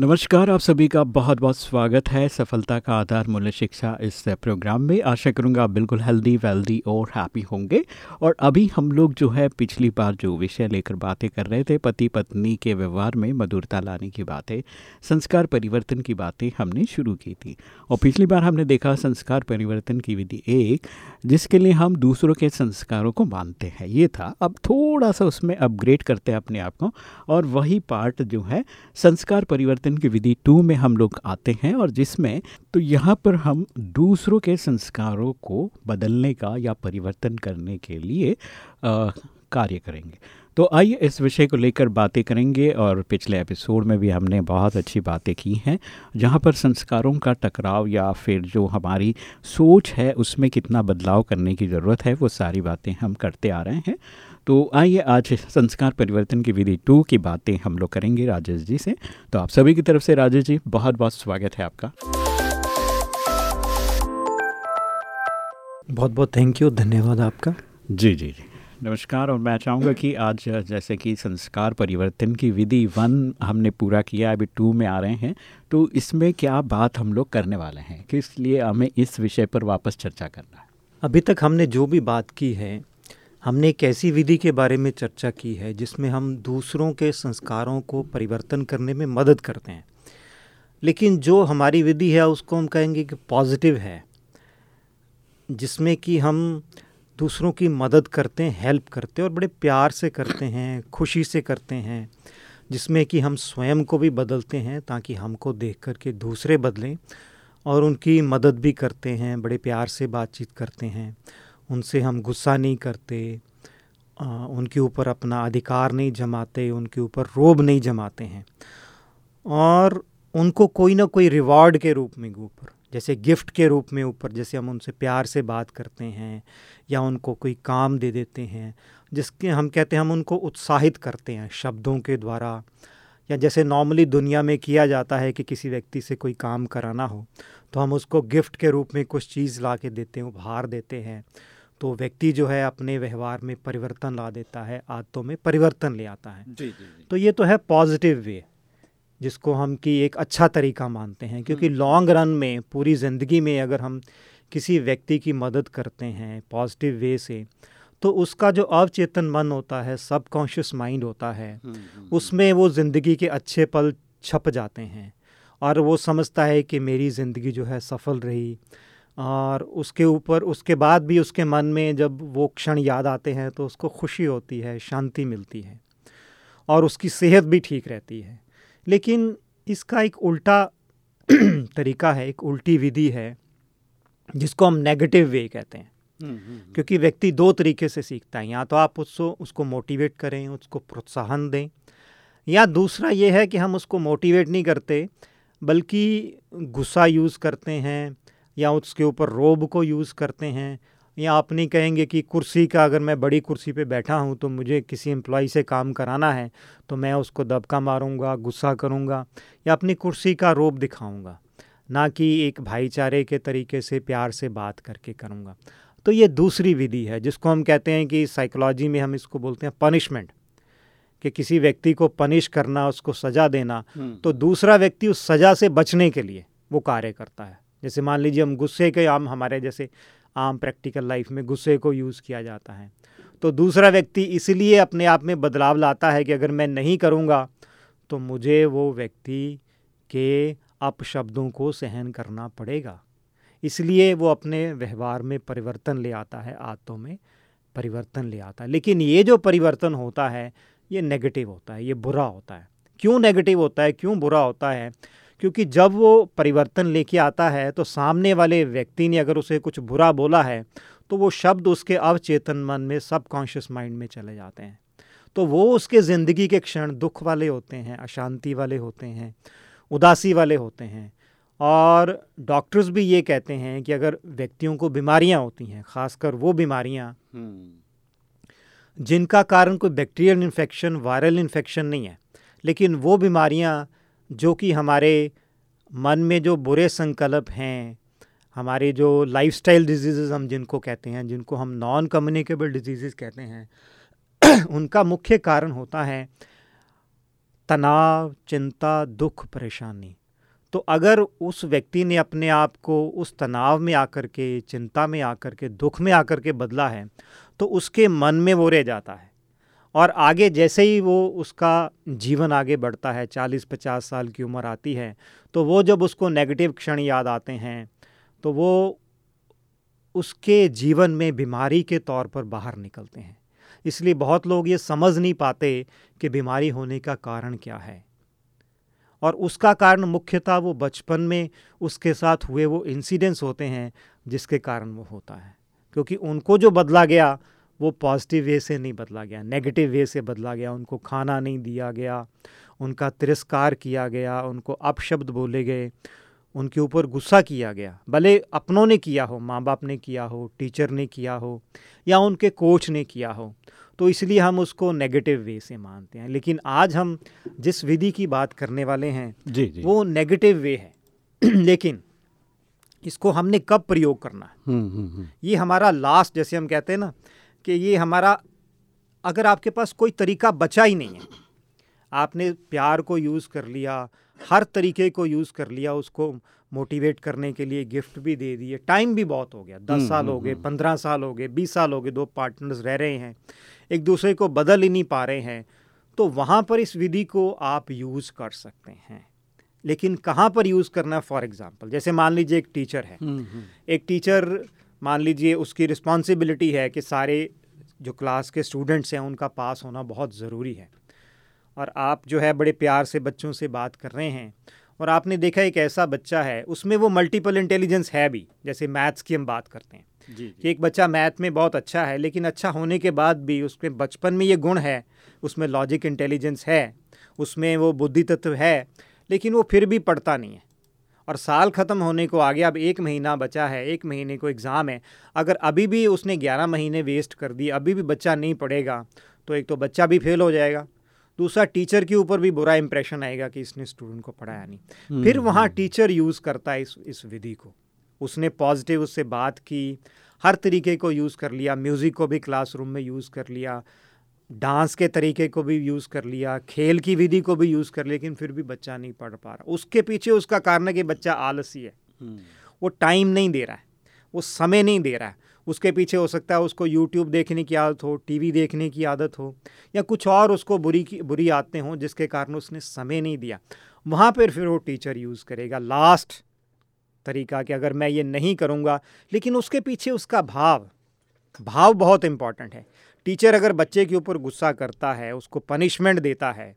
नमस्कार, आप सभी का बहुत बहुत स्वागत है सफलता का आधार मूल्य शिक्षा इस प्रोग्राम में। आशा करूँगा आप बिल्कुल हेल्दी वेल्दी और हैप्पी होंगे। और अभी हम लोग जो है, पिछली बार जो विषय लेकर बातें कर रहे थे पति पत्नी के व्यवहार में मधुरता लाने की बातें, संस्कार परिवर्तन की बातें हमने शुरू की थी। और पिछली बार हमने देखा संस्कार परिवर्तन की विधि एक, जिसके लिए हम दूसरों के संस्कारों को मानते हैं। ये था। अब थोड़ा सा उसमें अपग्रेड करते हैं अपने आप को। और वही पार्ट जो है, संस्कार परिवर्तन परिवर्तन की विधि टू में हम लोग आते हैं और जिसमें तो यहाँ पर हम दूसरों के संस्कारों को बदलने का या परिवर्तन करने के लिए कार्य करेंगे। तो आइए इस विषय को लेकर बातें करेंगे और पिछले एपिसोड में भी हमने बहुत अच्छी बातें की हैं, जहाँ पर संस्कारों का टकराव या फिर जो हमारी सोच है उसमें कितना बदलाव करने की ज़रूरत है, वो सारी बातें हम करते आ रहे हैं। तो आइए आज संस्कार परिवर्तन की विधि टू की बातें हम लोग करेंगे राजेश जी से। तो आप सभी की तरफ़ से राजेश जी बहुत बहुत स्वागत है आपका। बहुत बहुत थैंक यू धन्यवाद आपका। जी जी जी। नमस्कार और मैं चाहूँगा कि आज जैसे कि संस्कार परिवर्तन की विधि वन हमने पूरा किया अभी टू में आ रहे हैं तो इसमें क्या बात हम लोग करने वाले हैं? किस लिए हमें इस विषय पर वापस चर्चा करना है? अभी तक हमने जो भी बात की है हमने एक ऐसी विधि के बारे में चर्चा की है जिसमें हम दूसरों के संस्कारों को परिवर्तन करने में मदद करते हैं। लेकिन जो हमारी विधि है, उसको हम कहेंगे कि पॉजिटिव है, जिसमें कि हम दूसरों की मदद करते हैं, हेल्प करते हैं और बड़े प्यार से करते हैं, खुशी से करते हैं, जिसमें कि हम स्वयं को भी बदलते हैं ताकि हमको देख कर के दूसरे बदलें और उनकी मदद भी करते हैं, बड़े प्यार से बातचीत करते हैं। उनसे हम गुस्सा नहीं करते उनके ऊपर अपना अधिकार नहीं जमाते, उनके ऊपर रोब नहीं जमाते हैं। और उनको कोई ना कोई रिवॉर्ड के रूप में ऊपर, जैसे गिफ्ट के रूप में ऊपर, जैसे हम उनसे प्यार से बात करते हैं या उनको कोई काम दे देते हैं, जिसके हम कहते हैं हम उनको उत्साहित करते हैं शब्दों के द्वारा। या जैसे नॉर्मली दुनिया में किया जाता है कि किसी व्यक्ति से कोई काम कराना हो तो हम उसको गिफ्ट के रूप में कुछ चीज़ ला के देते हैं, उपहार देते हैं। तो व्यक्ति जो है अपने व्यवहार में परिवर्तन ला देता है आदतों में परिवर्तन ले आता है जी, जी, जी. तो ये तो है पॉजिटिव वे जिसको हम कि एक अच्छा तरीका मानते हैं क्योंकि लॉन्ग हम्म। रन में पूरी ज़िंदगी में अगर हम किसी व्यक्ति की मदद करते हैं पॉजिटिव वे से तो उसका जो अवचेतन मन होता है सबकॉन्शियस माइंड होता है हम्म, हम्म, उसमें वो ज़िंदगी के अच्छे पल छप जाते हैं और वो समझता है कि मेरी ज़िंदगी जो है सफल रही और उसके ऊपर उसके बाद भी उसके मन में जब वो क्षण याद आते हैं तो उसको खुशी होती है शांति मिलती है और उसकी सेहत भी ठीक रहती है लेकिन इसका एक उल्टा तरीका है एक उल्टी विधि है जिसको हम नेगेटिव वे कहते हैं हम्म, हम्म, हम्म। क्योंकि व्यक्ति दो तरीके से सीखता है या तो आप उसको उसको मोटिवेट करें उसको प्रोत्साहन दें या दूसरा ये है कि हम उसको मोटिवेट नहीं करते बल्कि गुस्सा यूज़ करते हैं या उसके ऊपर रोब को यूज़ करते हैं या आप नहीं कहेंगे कि कुर्सी का अगर मैं बड़ी कुर्सी पे बैठा हूँ तो मुझे किसी एम्प्लॉय से काम कराना है तो मैं उसको दबका मारूँगा गुस्सा करूँगा या अपनी कुर्सी का रोब दिखाऊँगा ना कि एक भाईचारे के तरीके से प्यार से बात करके करूँगा तो ये दूसरी विधि है जिसको हम कहते हैं कि साइकोलॉजी में हम इसको बोलते हैं पनिशमेंट कि किसी व्यक्ति को पनिश करना उसको सज़ा देना हम्म। तो दूसरा व्यक्ति उस सज़ा से बचने के लिए वो कार्य करता है जैसे मान लीजिए हम गुस्से के आम हमारे जैसे आम प्रैक्टिकल लाइफ में गुस्से को यूज़ किया जाता है। तो दूसरा व्यक्ति इसलिए अपने आप में बदलाव लाता है कि अगर मैं नहीं करूँगा तो मुझे वो व्यक्ति के अपशब्दों को सहन करना पड़ेगा। इसलिए वो अपने व्यवहार में परिवर्तन ले आता है, आदतों में परिवर्तन ले आता है। लेकिन ये जो परिवर्तन होता है, ये नेगेटिव होता है, ये बुरा होता है। क्यों नेगेटिव होता है, क्यों बुरा होता है? क्योंकि जब वो परिवर्तन लेके आता है तो सामने वाले व्यक्ति ने अगर उसे कुछ बुरा बोला है तो वो शब्द उसके अवचेतन मन में सबकॉन्शियस माइंड में चले जाते हैं तो वो उसके ज़िंदगी के क्षण दुख वाले होते हैं अशांति वाले होते हैं उदासी वाले होते हैं और डॉक्टर्स भी ये कहते हैं कि अगर व्यक्तियों को बीमारियाँ होती हैं खासकर वो बीमारियाँ हम्म। जिनका कारण कोई बैक्टीरियल इन्फेक्शन वायरल इन्फेक्शन नहीं है लेकिन वो बीमारियाँ जो कि हमारे मन में जो बुरे संकल्प हैं, हमारे जो लाइफस्टाइल डिज़ीज़ हम जिनको कहते हैं, जिनको हम नॉन कम्युनिकेबल डिज़ीज़ कहते हैं, उनका मुख्य कारण होता है तनाव, चिंता, दुख, परेशानी। तो अगर उस व्यक्ति ने अपने आप को उस तनाव में आकर के, चिंता में आकर के, दुख में आकर के बदला है तो उसके मन में वो रह जाता है। और आगे जैसे ही वो उसका जीवन आगे बढ़ता है चालीस पचास साल की उम्र आती है तो वो जब उसको नेगेटिव क्षण याद आते हैं तो वो उसके जीवन में बीमारी के तौर पर बाहर निकलते हैं। इसलिए बहुत लोग ये समझ नहीं पाते कि बीमारी होने का कारण क्या है। और उसका कारण मुख्यतः वो बचपन में उसके साथ हुए वो इंसिडेंट्स होते हैं, जिसके कारण वो होता है। क्योंकि उनको जो बदला गया वो पॉजिटिव वे से नहीं बदला गया नेगेटिव वे से बदला गया उनको खाना नहीं दिया गया उनका तिरस्कार किया गया उनको अपशब्द बोले गए उनके ऊपर गुस्सा किया गया। भले अपनों ने किया हो माँ बाप ने किया हो टीचर ने किया हो या उनके कोच ने किया हो तो इसलिए हम उसको नेगेटिव वे से मानते हैं। लेकिन आज हम जिस विधि की बात करने वाले हैं जी जी। वो नेगेटिव वे है। लेकिन इसको हमने कब प्रयोग करना है? हम्म, हम्म, हम्म। ये हमारा लास्ट जैसे हम कहते हैं ना कि ये हमारा अगर आपके पास कोई तरीका बचा ही नहीं है आपने प्यार को यूज़ कर लिया हर तरीके को यूज़ कर लिया उसको मोटिवेट करने के लिए गिफ्ट भी दे दिए टाइम भी बहुत हो गया दस साल हो गए पंद्रह साल हो गए बीस साल हो गए दो पार्टनर्स रह रहे हैं एक दूसरे को बदल ही नहीं पा रहे हैं तो वहाँ पर इस विधि को आप यूज़ कर सकते हैं। लेकिन कहाँ पर यूज़ करना फॉर एग्ज़ाम्पल जैसे मान लीजिए एक टीचर है। एक टीचर मान लीजिए उसकी रिस्पॉन्सिबिलिटी है कि सारे जो क्लास के स्टूडेंट्स हैं उनका पास होना बहुत ज़रूरी है। और आप जो है बड़े प्यार से बच्चों से बात कर रहे हैं और आपने देखा एक ऐसा बच्चा है उसमें वो मल्टीपल इंटेलिजेंस है भी जैसे मैथ्स की हम बात करते हैं। जी, जी। कि एक बच्चा मैथ में बहुत अच्छा है लेकिन अच्छा होने के बाद भी उसके बचपन में ये गुण है उसमें लॉजिक इंटेलिजेंस है उसमें वो बुद्धि तत्व है लेकिन वो फिर भी पढ़ता नहीं है। और साल ख़त्म होने को आ गया अब एक महीना बचा है एक महीने को एग्ज़ाम है। अगर अभी भी उसने ग्यारह महीने वेस्ट कर दिए अभी भी बच्चा नहीं पढ़ेगा तो एक तो बच्चा भी फेल हो जाएगा। दूसरा टीचर के ऊपर भी बुरा इंप्रेशन आएगा कि इसने स्टूडेंट को पढ़ाया नहीं। हम्म, फिर वहाँ टीचर हम्म। यूज़ करता है इस इस विधि को। उसने पॉजिटिव उससे बात की हर तरीके को यूज़ कर लिया म्यूज़िक को भी क्लासरूम में यूज़ कर लिया डांस के तरीके को भी यूज़ कर लिया खेल की विधि को भी यूज़ कर लिया लेकिन फिर भी बच्चा नहीं पढ़ पा रहा। उसके पीछे उसका कारण है कि बच्चा आलसी है। हम्म। वो टाइम नहीं दे रहा है वो समय नहीं दे रहा है। उसके पीछे हो सकता है उसको यूट्यूब देखने की आदत हो टीवी देखने की आदत हो या कुछ और उसको बुरी की बुरी आदतें हों जिसके कारण उसने समय नहीं दिया। वहाँ पर फिर वो टीचर यूज़ करेगा। लास्ट तरीका कि अगर मैं ये नहीं करूँगा लेकिन उसके पीछे उसका भाव भाव बहुत इंपॉर्टेंट है। टीचर अगर बच्चे के ऊपर गुस्सा करता है, उसको पनिशमेंट देता है,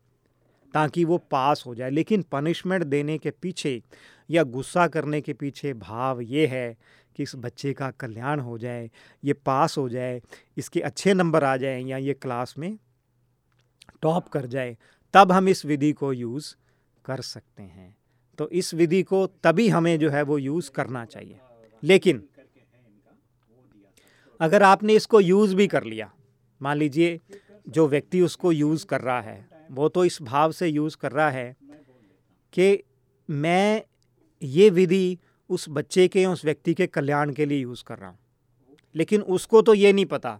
ताकि वो पास हो जाए। लेकिन पनिशमेंट देने के पीछे या गुस्सा करने के पीछे भाव ये है कि इस बच्चे का कल्याण हो जाए, ये पास हो जाए, इसके अच्छे नंबर आ जाए या ये क्लास में टॉप कर जाए, तब हम इस विधि को यूज़ कर सकते हैं। तो इस विधि को तभी हमें जो है वो यूज़ करना चाहिए। लेकिन अगर आपने इसको यूज़ भी कर लिया मान लीजिए जो व्यक्ति उसको यूज़ कर रहा है, वो तो इस भाव से यूज़ कर रहा है कि मैं ये विधि उस बच्चे के, उस व्यक्ति के कल्याण के लिए यूज़ कर रहा हूँ। लेकिन उसको तो ये नहीं पता।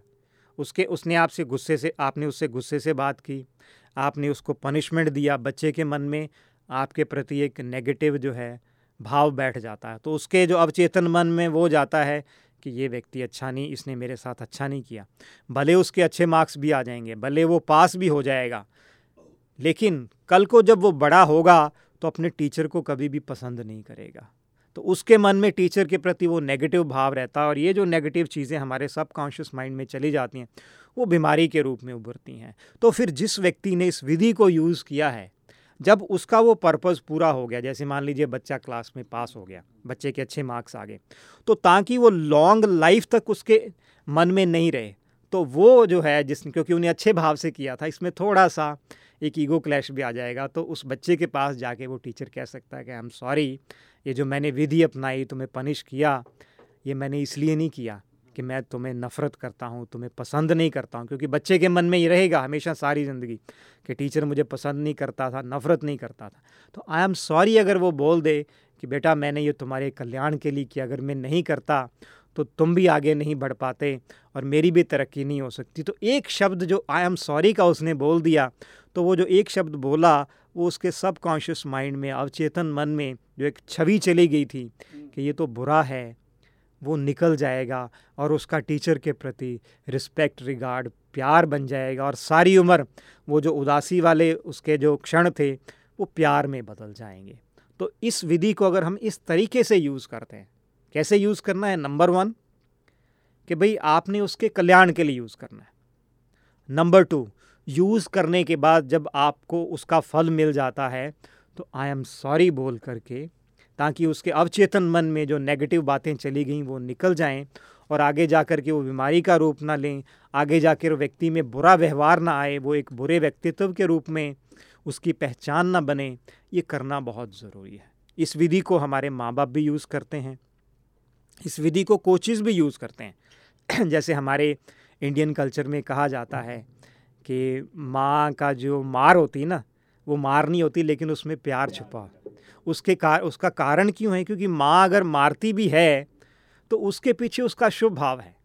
उसके, उसने आपसे गुस्से से, आपने उससे गुस्से से बात की, आपने उसको पनिशमेंट दिया बच्चे के मन में, आपके प्रति एक नेगेटिव जो है, भाव बैठ जाता है। तो उसके जो अवचेतन मन में वो जाता है कि ये व्यक्ति अच्छा नहीं, इसने मेरे साथ अच्छा नहीं किया। भले उसके अच्छे मार्क्स भी आ जाएँगे, भले वो पास भी हो जाएगा, लेकिन कल को जब वो बड़ा होगा तो अपने टीचर को कभी भी पसंद नहीं करेगा। तो उसके मन में टीचर के प्रति वो नेगेटिव भाव रहता है और ये जो नेगेटिव चीज़ें हमारे सब कॉन्शियस माइंड में चली जाती हैं, वो बीमारी के रूप में उभरती हैं। तो फिर जिस व्यक्ति ने इस विधि को यूज़ किया है जब उसका वो पर्पज़ पूरा हो गया, जैसे मान लीजिए बच्चा क्लास में पास हो गया, बच्चे के अच्छे मार्क्स आ गए तो ताकि वो लॉन्ग लाइफ तक उसके मन में नहीं रहे तो वो जो है जिस, क्योंकि उन्हें अच्छे भाव से किया था, इसमें थोड़ा सा एक ईगो क्लैश भी आ जाएगा तो उस बच्चे के पास जाके वो टीचर कह सकता है कि आई एम सॉरी ये जो मैंने विधि अपनाई, तुम्हें पनिश किया, ये मैंने इसलिए नहीं किया। कि मैं तुम्हें नफ़रत करता हूँ, तुम्हें पसंद नहीं करता हूँ, क्योंकि बच्चे के मन में ये रहेगा हमेशा सारी ज़िंदगी कि टीचर मुझे पसंद नहीं करता था, नफ़रत नहीं करता था। तो आई एम सॉरी अगर वो बोल दे कि बेटा मैंने ये तुम्हारे कल्याण के लिए किया, अगर मैं नहीं करता तो तुम भी आगे नहीं बढ़ पाते और मेरी भी तरक्की नहीं हो सकती। तो एक शब्द जो आई एम सॉरी का उसने बोल दिया तो वो जो एक शब्द बोला, वो उसके सब कॉन्शियस माइंड में, अवचेतन मन में जो एक छवि चली गई थी कि ये तो बुरा है वो निकल जाएगा और उसका टीचर के प्रति रिस्पेक्ट रिगार्ड प्यार बन जाएगा और सारी उम्र वो जो उदासी वाले उसके जो क्षण थे, वो प्यार में बदल जाएँगे। तो इस विधि को अगर हम इस तरीके से यूज़ करते हैं, कैसे यूज़ करना है? नंबर वन कि भाई आपने उसके कल्याण के लिए यूज़ करना है। नंबर टू यूज़ करने के बाद जब आपको उसका फल मिल जाता है तो आई एम सॉरी बोल करके ताकि उसके अवचेतन मन में जो नेगेटिव बातें चली गई, वो निकल जाएँ और आगे जा कर के वो बीमारी का रूप ना लें। आगे जाकर व्यक्ति में बुरा व्यवहार ना आए, वो एक बुरे व्यक्तित्व के रूप में उसकी पहचान ना बने, ये करना बहुत ज़रूरी है। इस विधि को हमारे माँ बाप भी यूज़ करते हैं। इस विधि को कोचेज़ भी यूज़ करते हैं। जैसे हमारे इंडियन कल्चर में कहा जाता है कि माँ का जो मार होती ना, वो मार नहीं होती, लेकिन उसमें प्यार छुपा। उसके कार उसका कारण क्यों है? क्योंकि माँ अगर मारती भी है तो उसके पीछे उसका शुभ भाव है।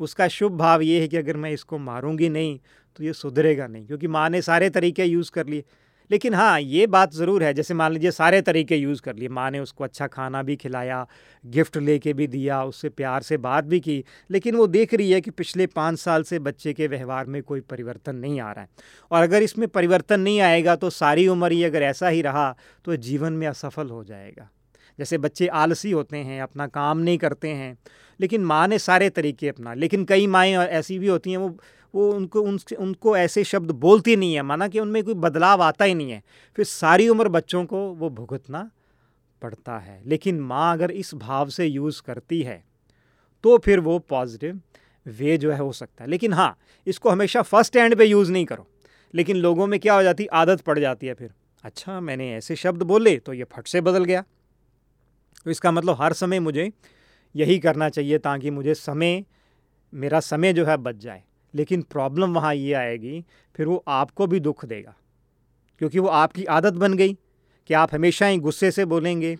उसका शुभ भाव ये है कि अगर मैं इसको मारूँगी नहीं तो ये सुधरेगा नहीं, क्योंकि माँ ने सारे तरीके यूज़ कर लिए। लेकिन हाँ ये बात ज़रूर है, जैसे मान लीजिए सारे तरीके यूज़ कर लिए। माँ ने उसको अच्छा खाना भी खिलाया, गिफ्ट लेके भी दिया, उससे प्यार से बात भी की, लेकिन वो देख रही है कि पिछले पाँच साल से बच्चे के व्यवहार में कोई परिवर्तन नहीं आ रहा है। और अगर इसमें परिवर्तन नहीं आएगा तो सारी उम्र ही अगर ऐसा ही रहा तो जीवन में असफल हो जाएगा। जैसे बच्चे आलसी होते हैं, अपना काम नहीं करते हैं, लेकिन माँ ने सारे तरीके अपना, लेकिन कई माएँ ऐसी भी होती हैं, वो वो उनको, उनसे, उनको ऐसे शब्द बोलती नहीं है, माना कि उनमें कोई बदलाव आता ही नहीं है। फिर सारी उम्र बच्चों को वो भुगतना पड़ता है। लेकिन माँ अगर इस भाव से यूज़ करती है तो फिर वो पॉजिटिव वे जो है हो सकता है। लेकिन हाँ इसको हमेशा फ़र्स्ट हैंड पे यूज़ नहीं करो। लेकिन लोगों में क्या हो जाती, आदत पड़ जाती है फिर। अच्छा मैंने ऐसे शब्द बोले तो ये फट से बदल गया। तो इसका मतलब हर समय मुझे यही करना चाहिए, ताकि मुझे समय, मेरा समय जो है बच जाए। लेकिन प्रॉब्लम वहाँ ये आएगी, फिर वो आपको भी दुख देगा। क्योंकि वो आपकी आदत बन गई कि आप हमेशा ही गुस्से से बोलेंगे,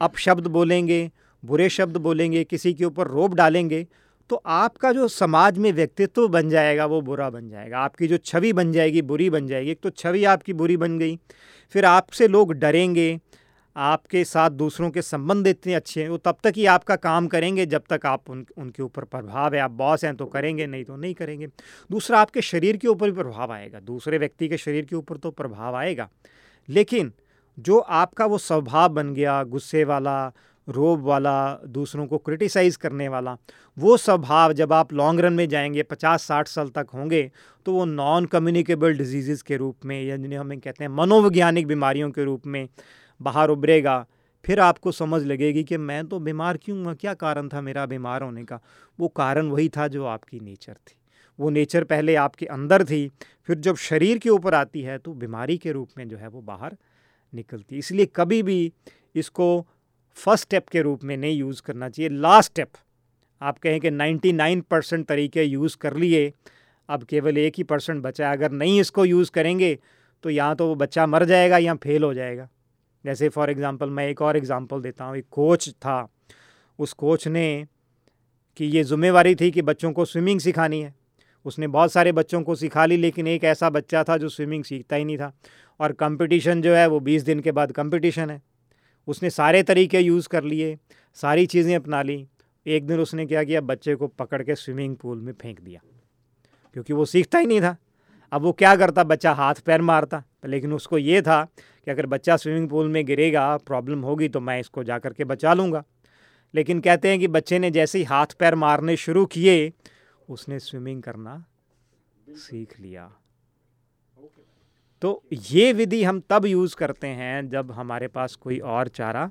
अपशब्द बोलेंगे, बुरे शब्द बोलेंगे, किसी के ऊपर रोप डालेंगे तो आपका जो समाज में व्यक्तित्व बन जाएगा, वो बुरा बन जाएगा। आपकी जो छवि बन जाएगी, बुरी बन जाएगी। एक तो छवि आपकी बुरी बन गई, फिर आपसे लोग डरेंगे आपके साथ दूसरों के संबंध इतने अच्छे हैं, वो तब तक ही आपका काम करेंगे जब तक आप उन, उनके ऊपर प्रभाव है। आप बॉस हैं तो करेंगे, नहीं तो नहीं करेंगे। दूसरा आपके शरीर के ऊपर भी प्रभाव आएगा, दूसरे व्यक्ति के शरीर के ऊपर तो प्रभाव आएगा। लेकिन जो आपका वो स्वभाव बन गया, गुस्से वाला, रोब वाला, दूसरों को क्रिटिसाइज़ करने वाला, वो स्वभाव जब आप लॉन्ग रन में जाएँगे, पचास, साठ साल तक होंगे तो वो नॉन कम्युनिकेबल डिज़ीज़ के रूप में या जिन्हें हमें कहते हैं मनोवैज्ञानिक बीमारियों के रूप में बाहर उभरेगा। फिर आपको समझ लगेगी कि मैं तो बीमार क्यों हुआ? क्या कारण था मेरा बीमार होने का? वो कारण वही था जो आपकी नेचर थी। वो नेचर पहले आपके अंदर थी, फिर जब शरीर के ऊपर आती है तो बीमारी के रूप में जो है वो बाहर निकलती इसलिए कभी भी इसको फ़र्स्ट स्टेप के रूप में नहीं यूज़ करना चाहिए। लास्ट स्टेप, आप कहें कि 99 परसेंट तरीके यूज़ कर लिए, अब केवल एक ही परसेंट बचा अगर नहीं इसको यूज़ करेंगे तो यहाँ तो वो बच्चा मर जाएगा या फेल हो जाएगा। जैसे फॉर एग्ज़ाम्पल मैं एक और एग्ज़ाम्पल देता हूँ। एक कोच था। उस कोच ने कि ये ज़िम्मेवारी थी कि बच्चों को स्विमिंग सिखानी है। उसने बहुत सारे बच्चों को सिखा ली, लेकिन एक ऐसा बच्चा था जो स्विमिंग सीखता ही नहीं था। और कंपटीशन जो है वो बीस दिन के बाद कंपटीशन है। उसने सारे तरीके यूज़ कर लिए, सारी चीज़ें अपना ली। एक दिन उसने क्या किया? बच्चे को पकड़ के स्विमिंग पूल में फेंक दिया। क्योंकि वो सीखता ही नहीं था। अब वो क्या करता? बच्चा हाथ पैर मारता। लेकिन उसको ये था कि अगर बच्चा स्विमिंग पूल में गिरेगा, प्रॉब्लम होगी तो मैं इसको जा कर के बचा लूँगा। लेकिन कहते हैं कि बच्चे ने जैसे ही हाथ पैर मारने शुरू किए, उसने स्विमिंग करना सीख लिया। तो ये विधि हम तब यूज़ करते हैं जब हमारे पास कोई और चारा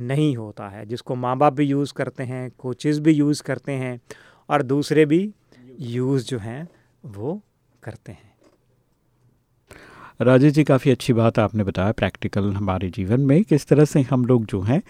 नहीं होता है, जिसको माँ बाप भी यूज़ करते हैं, कोचेज़ भी यूज़ करते हैं, और दूसरे भी यूज़ जो हैं, वो करते हैं। राजेश जी, काफ़ी अच्छी बात आपने बताया प्रैक्टिकल हमारे जीवन में किस तरह से हम लोग जो हैं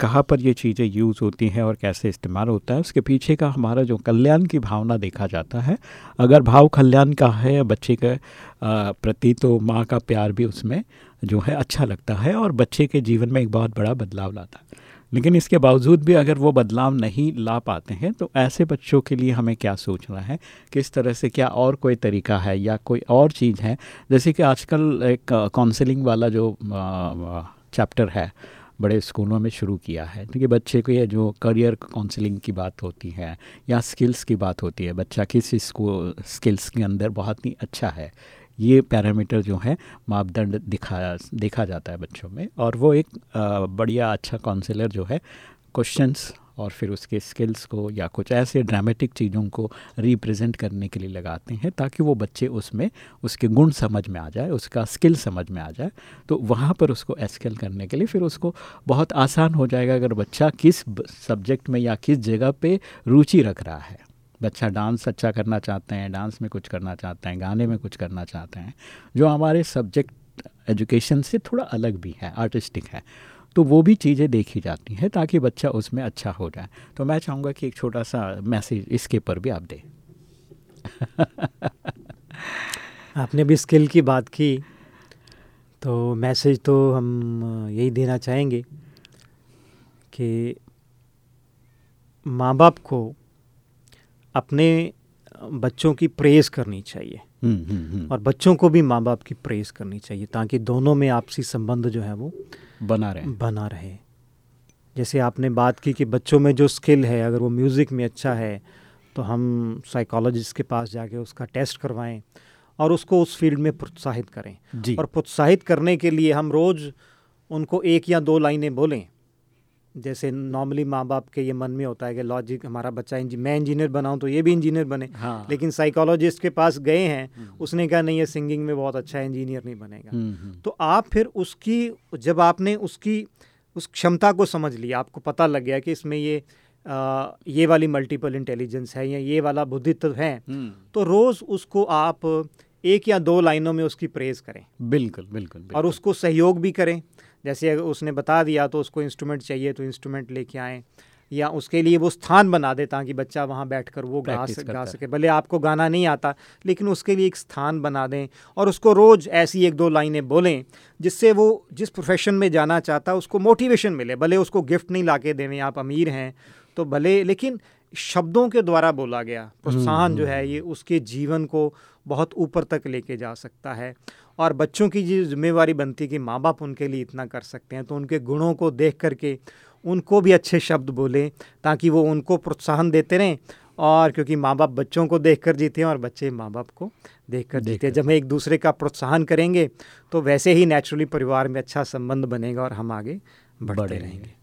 कहाँ पर ये चीज़ें यूज़ होती हैं और कैसे इस्तेमाल होता है, उसके पीछे का हमारा जो कल्याण की भावना देखा जाता है। अगर भाव कल्याण का है बच्चे के प्रति तो माँ का प्यार भी उसमें जो है अच्छा लगता है और बच्चे के जीवन में एक बहुत बड़ा बदलाव लाता है। लेकिन इसके बावजूद भी अगर वो बदलाव नहीं ला पाते हैं तो ऐसे बच्चों के लिए हमें क्या सोचना है? किस तरह से क्या और कोई तरीका है या कोई और चीज़ है? जैसे कि आजकल एक काउंसलिंग वाला जो चैप्टर है, बड़े स्कूलों में शुरू किया है। क्योंकि बच्चे को ये जो करियर काउंसलिंग की बात होती है या स्किल्स की बात होती है, बच्चा किस स्कूल स्किल्स के अंदर बहुत ही अच्छा है। ये पैरामीटर जो है, मापदंड दिखाया देखा जाता है बच्चों में। और वो एक बढ़िया अच्छा काउंसलर जो है क्वेश्चंस और फिर उसके स्किल्स को या कुछ ऐसे ड्रामेटिक चीज़ों को रिप्रेजेंट करने के लिए लगाते हैं, ताकि वो बच्चे उसमें, उसके गुण समझ में आ जाए, उसका स्किल समझ में आ जाए। तो वहाँ पर उसको एस्केल करने के लिए फिर उसको बहुत आसान हो जाएगा अगर बच्चा किस सब्जेक्ट में या किस जगह पे रुचि रख रहा है। बच्चा डांस अच्छा करना चाहते हैं, डांस में कुछ करना चाहते हैं, गाने में कुछ करना चाहते हैं, जो हमारे सब्जेक्ट, एजुकेशन से थोड़ा अलग भी है, आर्टिस्टिक है तो वो भी चीज़ें देखी जाती हैं ताकि बच्चा उसमें अच्छा हो जाए। तो मैं चाहूँगा कि एक छोटा सा मैसेज इसके पर भी आप दें। आपने भी स्किल की बात की तो मैसेज तो हम यही देना चाहेंगे कि माँ बाप को अपने बच्चों की प्रेस करनी चाहिए। हम्म, हम्म, हम्म। और बच्चों को भी माँ बाप की प्रेस करनी चाहिए ताकि दोनों में आपसी संबंध जो है वो बना रहे। बना रहे। जैसे आपने बात की कि बच्चों में जो स्किल है अगर वो म्यूज़िक में अच्छा है तो हम साइकोलॉजिस्ट के पास जाके उसका टेस्ट करवाएँ और उसको उस फ़ील्ड में प्रोत्साहित करें। और प्रोत्साहित करने के लिए हम रोज़ उनको एक या दो लाइनें बोलें। जैसे नॉर्मली माँ बाप के ये मन में होता है कि लॉजिक हमारा बच्चा इंजी मैं इंजीनियर बनाऊँ तो ये भी इंजीनियर बने हाँ। लेकिन साइकोलॉजिस्ट के पास गए हैं हम्म। उसने कहा नहीं ये सिंगिंग में बहुत अच्छा इंजीनियर नहीं बनेगा हम्म, हम्म। तो आप फिर उसकी जब आपने उसकी उस क्षमता को समझ लिया आपको पता लग गया कि इसमें ये आ, ये वाली मल्टीपल इंटेलिजेंस है या ये वाला बुद्धित्व है तो रोज़ उसको आप एक या दो लाइनों में उसकी प्रेज करें बिल्कुल बिल्कुल, बिल्कुल। और उसको सहयोग भी करें जैसे अगर उसने बता दिया तो उसको इंस्ट्रूमेंट चाहिए तो इंस्ट्रूमेंट लेके आएँ या उसके लिए वो स्थान बना दे ताकि बच्चा वहाँ बैठकर वो गा गा सके। भले आपको गाना नहीं आता लेकिन उसके लिए एक स्थान बना दें और उसको रोज़ ऐसी एक दो लाइनें बोलें जिससे वो जिस प्रोफेशन में जाना चाहता उसको मोटिवेशन मिले। भले उसको गिफ्ट नहीं ला के देवें आप अमीर हैं तो भले लेकिन शब्दों के द्वारा बोला गया प्रोत्साहन जो है ये उसके जीवन को बहुत ऊपर तक लेके जा सकता है। और बच्चों की जो जिम्मेवारी बनती है कि माँ बाप उनके लिए इतना कर सकते हैं तो उनके गुणों को देख करके उनको भी अच्छे शब्द बोलें ताकि वो उनको प्रोत्साहन देते रहें और क्योंकि माँ बाप बच्चों को देख कर जीते हैं और बच्चे माँ बाप को देख कर जीते हैं। जब हम एक दूसरे का प्रोत्साहन करेंगे तो वैसे ही नेचुरली परिवार में अच्छा संबंध बनेगा और हम आगे बढ़ते रहेंगे।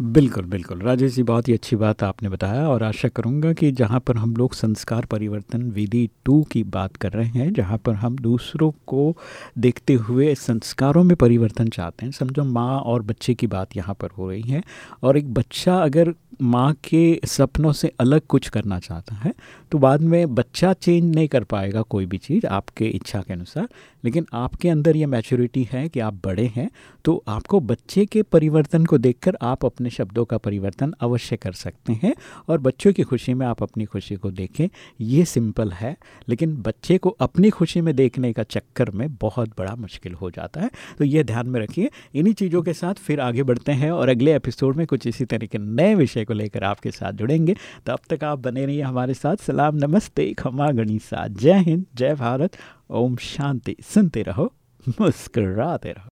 बिल्कुल बिल्कुल। राजेश जी, बहुत ही अच्छी बात आपने बताया और आशा करूँगा कि जहाँ पर हम लोग संस्कार परिवर्तन विधि टू की बात कर रहे हैं, जहाँ पर हम दूसरों को देखते हुए संस्कारों में परिवर्तन चाहते हैं। समझो, माँ और बच्चे की बात यहाँ पर हो रही है और एक बच्चा अगर माँ के सपनों से अलग कुछ करना चाहता है तो बाद में बच्चा चेंज नहीं कर पाएगा कोई भी चीज़ आपके इच्छा के अनुसार। लेकिन आपके अंदर ये मैच्योरिटी है कि आप बड़े हैं तो आपको बच्चे के परिवर्तन को देखकर आप अपने शब्दों का परिवर्तन अवश्य कर सकते हैं और बच्चों की खुशी में आप अपनी खुशी को देखें, ये सिंपल है, लेकिन बच्चे को अपनी खुशी में देखने का चक्कर में बहुत बड़ा मुश्किल हो जाता है। तो ये ध्यान में रखिए। इन्हीं चीज़ों के साथ फिर आगे बढ़ते हैं और अगले एपिसोड में कुछ इसी तरीके नए विषय को लेकर आपके साथ जुड़ेंगे। तब तक आप बने रहिए हमारे साथ। सलाम, नमस्ते, खमा, गणिसा, जय हिंद, जय भारत। ओम शांति। सुनते रहो, मुस्कराते रहो।